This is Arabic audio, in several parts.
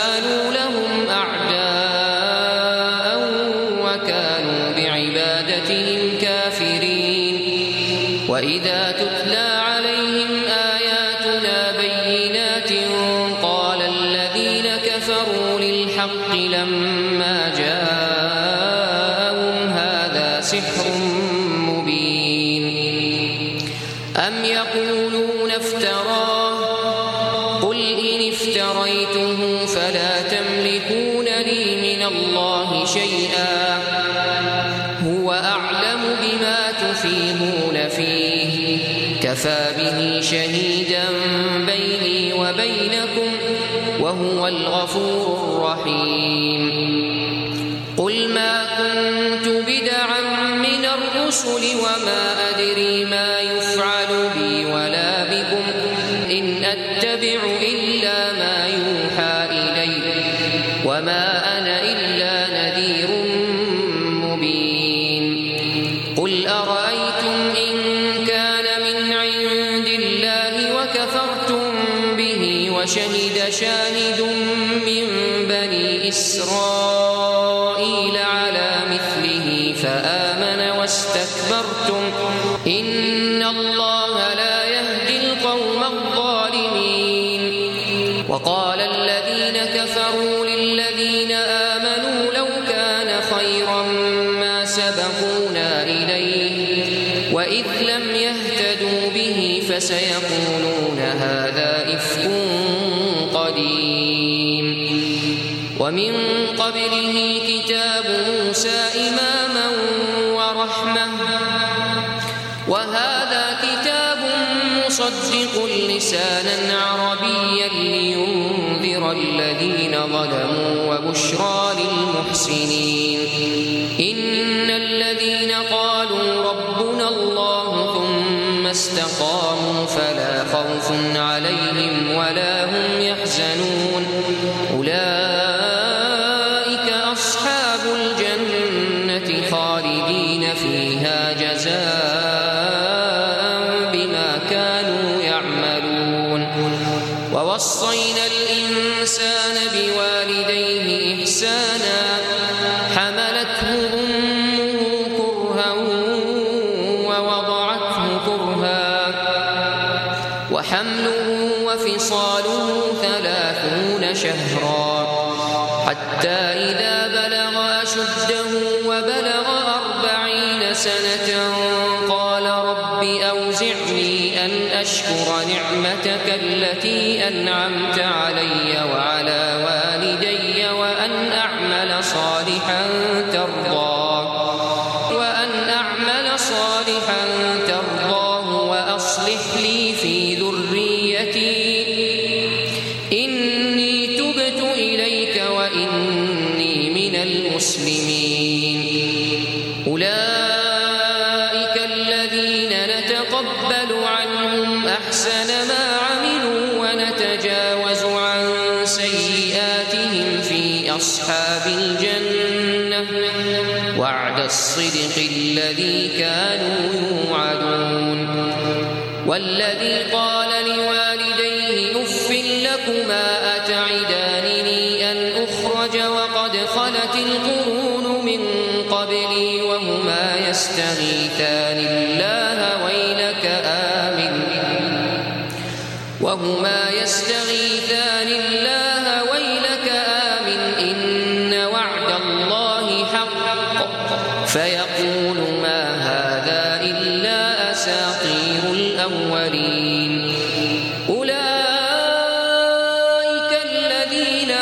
كانوا لهم أعداء وكانوا بعبادتهم كافرين. وإذا وبينكم وهو الغفور الرحيم. قل ما القوم الظالمين. وقال الذين كفروا ربنا الله ثم استقاموا فلا خوف عليهم ولا هم يحزنون وبلغ أربعين سنة قال رب أوزعني أن أشكر نعمتك التي أنعمت أصحاب الجنة وعد الصدق الذي كانوا يوعدون والذي قال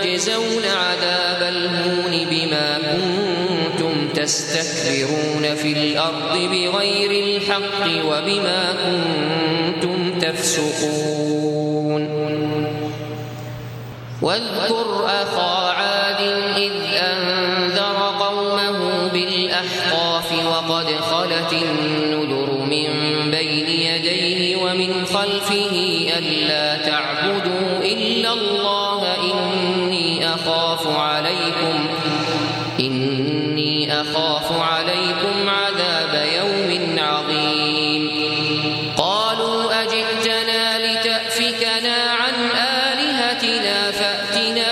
تجزون عذاب الهون بما كنتم تستكبرون في الأرض بغير الحق وبما كنتم تفسقون. واذكر أخا عاد إذ أنذر قومه بالأحقاف وقد خلت النار آلهتنا فأتنا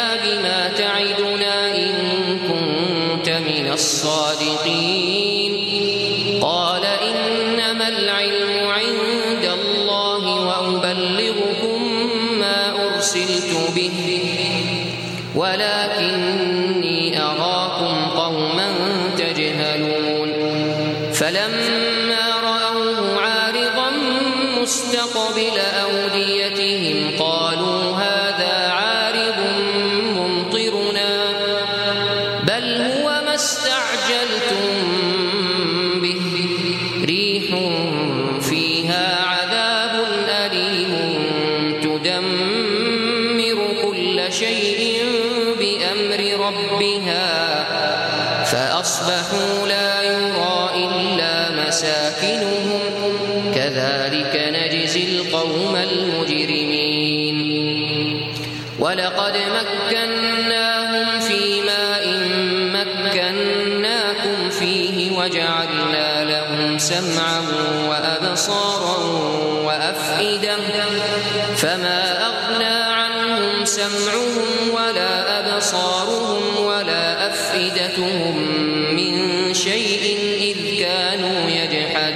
ربها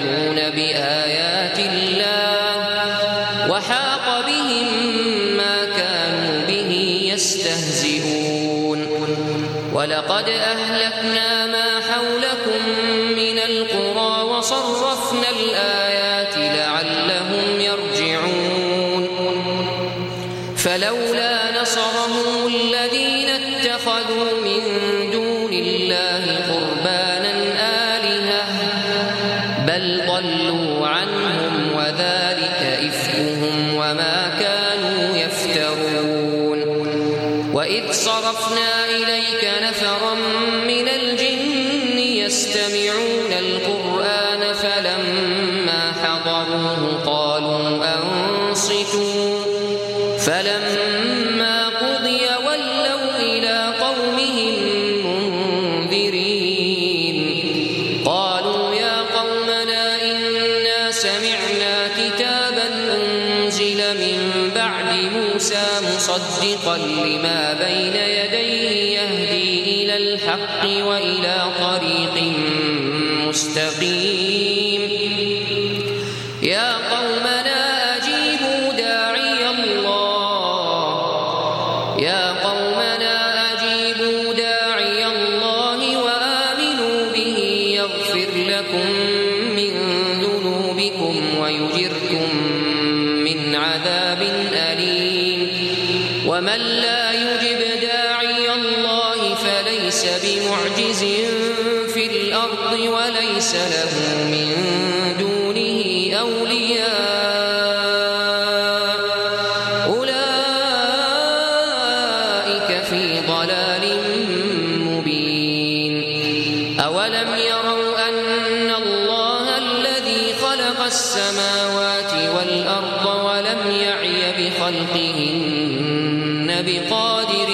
يأتون بِآيَاتِنَا يستمعون بقادر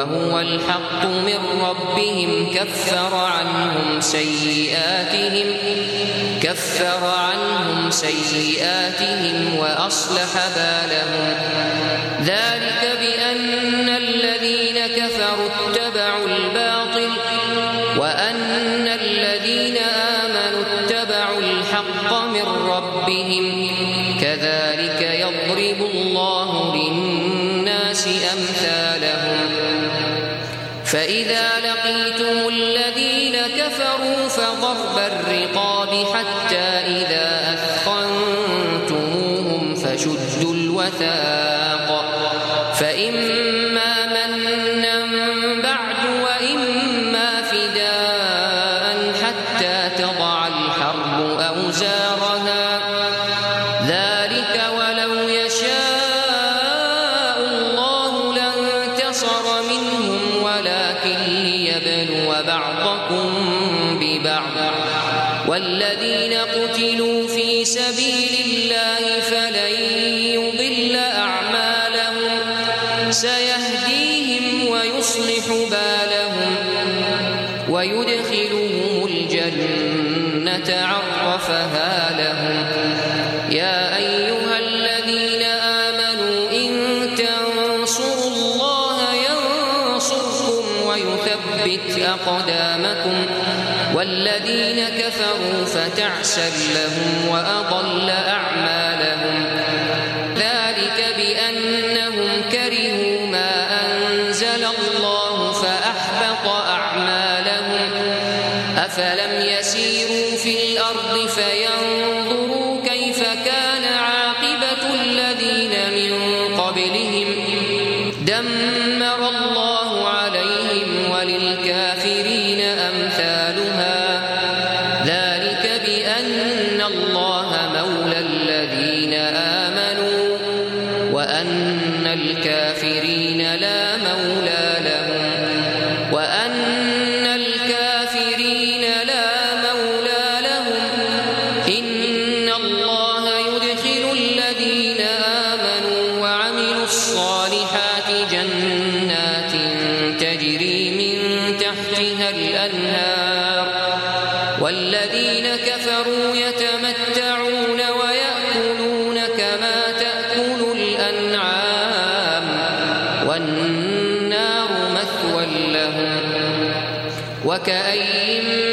وهو الحق من ربهم كفر عنهم سيئاتهم كفر عنهم سيئاتهم وأصلح بالهم. ذلك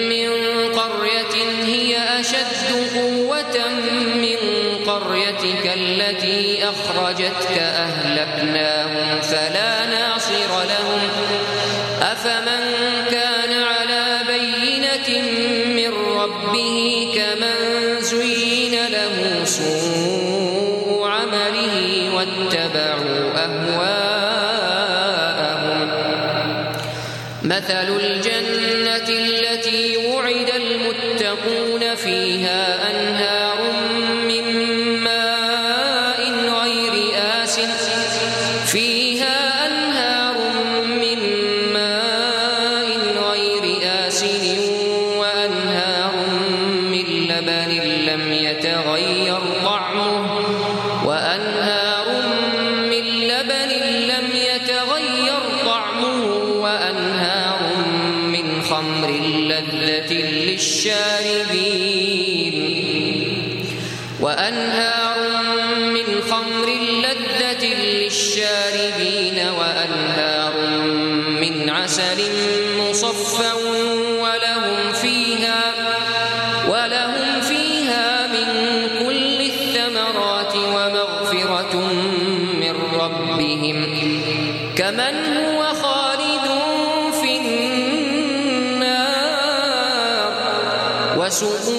من قرية هي أشد قوة من قريتك التي أخرجتك أهلكناهم فلا نسلم ربهم كمن هو خالد في النار وسقوا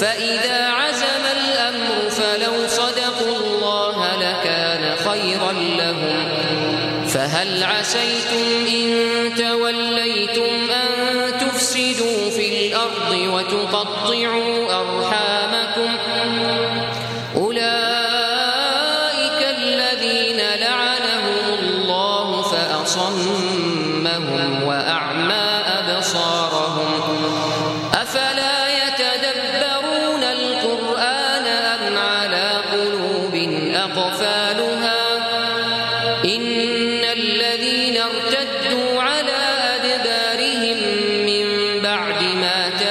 فإذا عزم الأمر فلو صدقوا الله لكان خيرا لهم. فهل عسيتم إن تولوا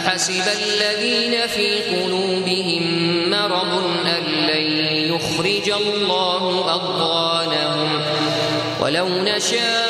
حسب الذين في قلوبهم مرض أن لن يخرج الله أضغانهم. ولو نشاء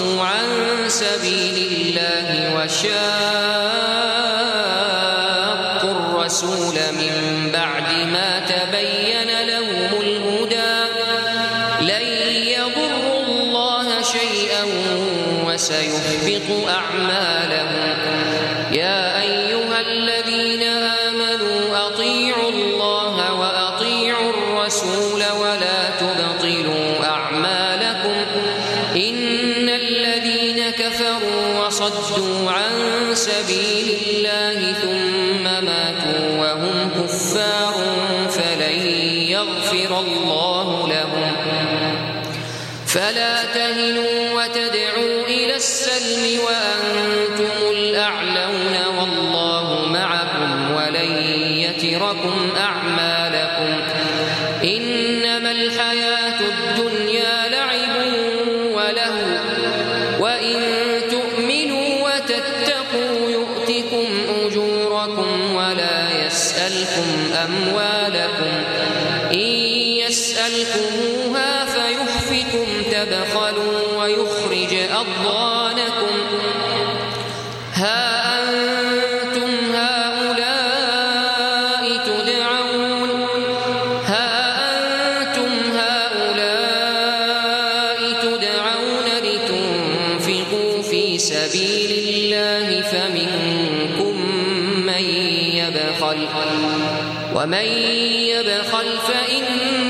صدوا عن سبيل الله وشاقوا الرسول من فلا تهنوا وتدعوا إلى السلم وأنتم ومن يبخل فإن